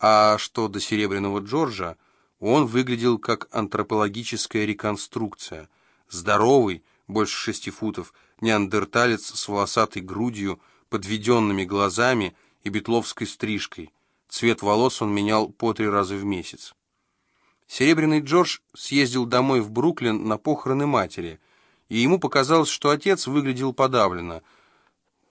А что до Серебряного Джорджа, он выглядел как антропологическая реконструкция. Здоровый, больше шести футов, неандерталец с волосатой грудью, подведенными глазами и бетловской стрижкой. Цвет волос он менял по три раза в месяц. Серебряный Джордж съездил домой в Бруклин на похороны матери, и ему показалось, что отец выглядел подавленно.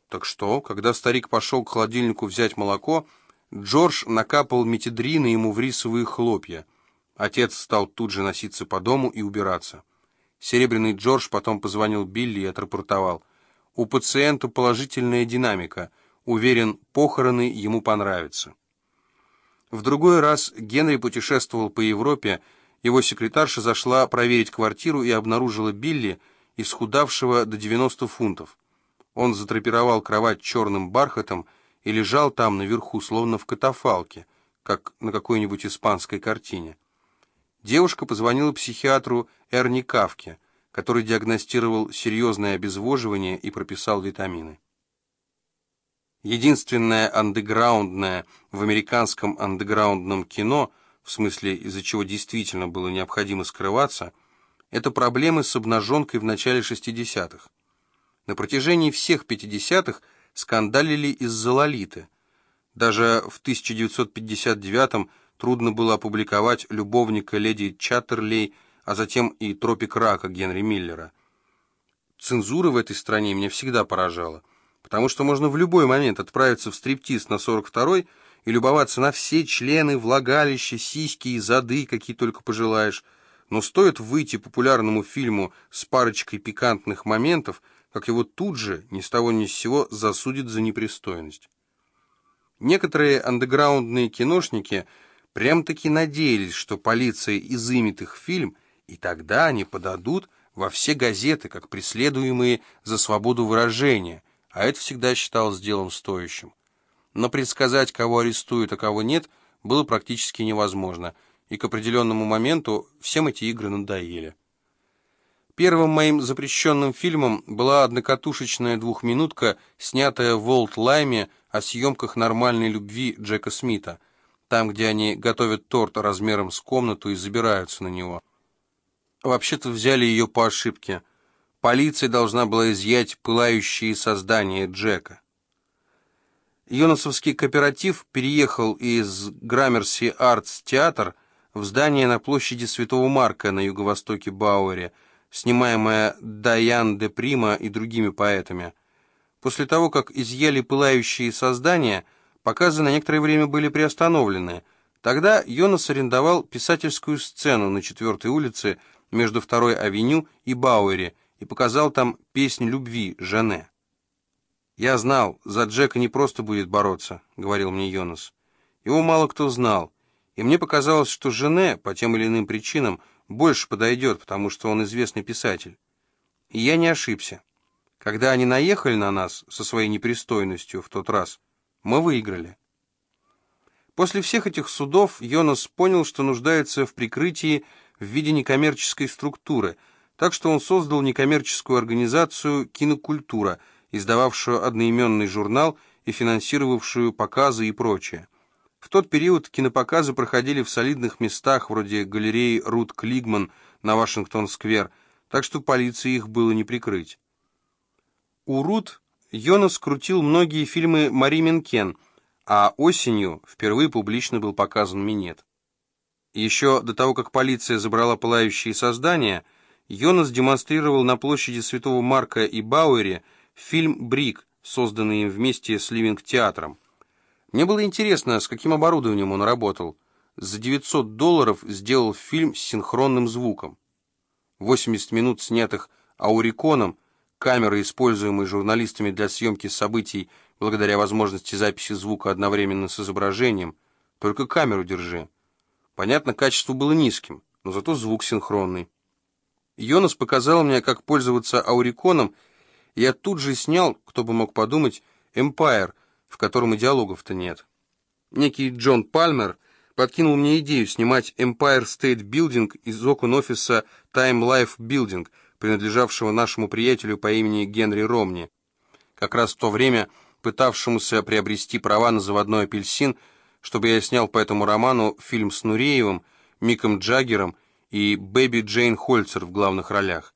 Так что, когда старик пошел к холодильнику взять молоко, Джордж накапал метедрина ему в рисовые хлопья. Отец стал тут же носиться по дому и убираться. Серебряный Джордж потом позвонил Билли и отрапортовал. У пациента положительная динамика. Уверен, похороны ему понравятся. В другой раз Генри путешествовал по Европе, его секретарша зашла проверить квартиру и обнаружила Билли, исхудавшего до 90 фунтов. Он затрапировал кровать черным бархатом и лежал там наверху, словно в катафалке, как на какой-нибудь испанской картине. Девушка позвонила психиатру Эрни Кавке, который диагностировал серьезное обезвоживание и прописал витамины. Единственное андеграундное в американском андеграундном кино, в смысле из-за чего действительно было необходимо скрываться, это проблемы с обнаженкой в начале 60-х. На протяжении всех 50-х скандалили из-за Лолиты. Даже в 1959-м трудно было опубликовать «Любовника леди Чаттерлей», а затем и «Тропик рака» Генри Миллера. Цензура в этой стране меня всегда поражала потому что можно в любой момент отправиться в стриптиз на 42-й и любоваться на все члены, влагалища, сиськи и зады, какие только пожелаешь. Но стоит выйти популярному фильму с парочкой пикантных моментов, как его тут же, ни с того ни с сего, засудят за непристойность. Некоторые андеграундные киношники прям-таки надеялись, что полиция изымет их фильм, и тогда они подадут во все газеты, как преследуемые за свободу выражения, а это всегда считалось делом стоящим. Но предсказать, кого арестуют, а кого нет, было практически невозможно, и к определенному моменту всем эти игры надоели. Первым моим запрещенным фильмом была однокатушечная двухминутка, снятая в Волт Лайме о съемках нормальной любви Джека Смита, там, где они готовят торт размером с комнату и забираются на него. Вообще-то взяли ее по ошибке – Полиция должна была изъять пылающие создания Джека. Йонасовский кооператив переехал из Граммерси Артс Театр в здание на площади Святого Марка на юго-востоке Бауэре, снимаемое Даян де Прима и другими поэтами. После того, как изъяли пылающие создания, показы на некоторое время были приостановлены. Тогда Йонас арендовал писательскую сцену на 4 улице между 2 авеню и Бауэре, и показал там песнь любви Жене. «Я знал, за Джека не просто будет бороться», — говорил мне Йонас. Его мало кто знал, и мне показалось, что Жене, по тем или иным причинам, больше подойдет, потому что он известный писатель. И я не ошибся. Когда они наехали на нас со своей непристойностью в тот раз, мы выиграли. После всех этих судов Йонас понял, что нуждается в прикрытии в виде некоммерческой структуры — так что он создал некоммерческую организацию «Кинокультура», издававшую одноименный журнал и финансировавшую показы и прочее. В тот период кинопоказы проходили в солидных местах, вроде галереи Рут Клигман на Вашингтон-сквер, так что полиции их было не прикрыть. У Рут Йонас крутил многие фильмы Мари Менкен, а осенью впервые публично был показан «Минет». Еще до того, как полиция забрала пылающие создания – Йонас демонстрировал на площади Святого Марка и Бауэре фильм «Брик», созданный им вместе с Ливинг-театром. Мне было интересно, с каким оборудованием он работал. За 900 долларов сделал фильм с синхронным звуком. 80 минут, снятых ауриконом, камеры, используемые журналистами для съемки событий благодаря возможности записи звука одновременно с изображением. Только камеру держи. Понятно, качество было низким, но зато звук синхронный. Йонас показал мне, как пользоваться ауриконом, и я тут же снял, кто бы мог подумать, «Эмпайр», в котором и диалогов-то нет. Некий Джон Пальмер подкинул мне идею снимать Empire State Building из окон офиса Time Life Building, принадлежавшего нашему приятелю по имени Генри Ромни. Как раз в то время, пытавшемуся приобрести права на заводной апельсин, чтобы я снял по этому роману фильм с Нуреевым, Миком Джаггером и Бэби Джейн Хольцер в главных ролях.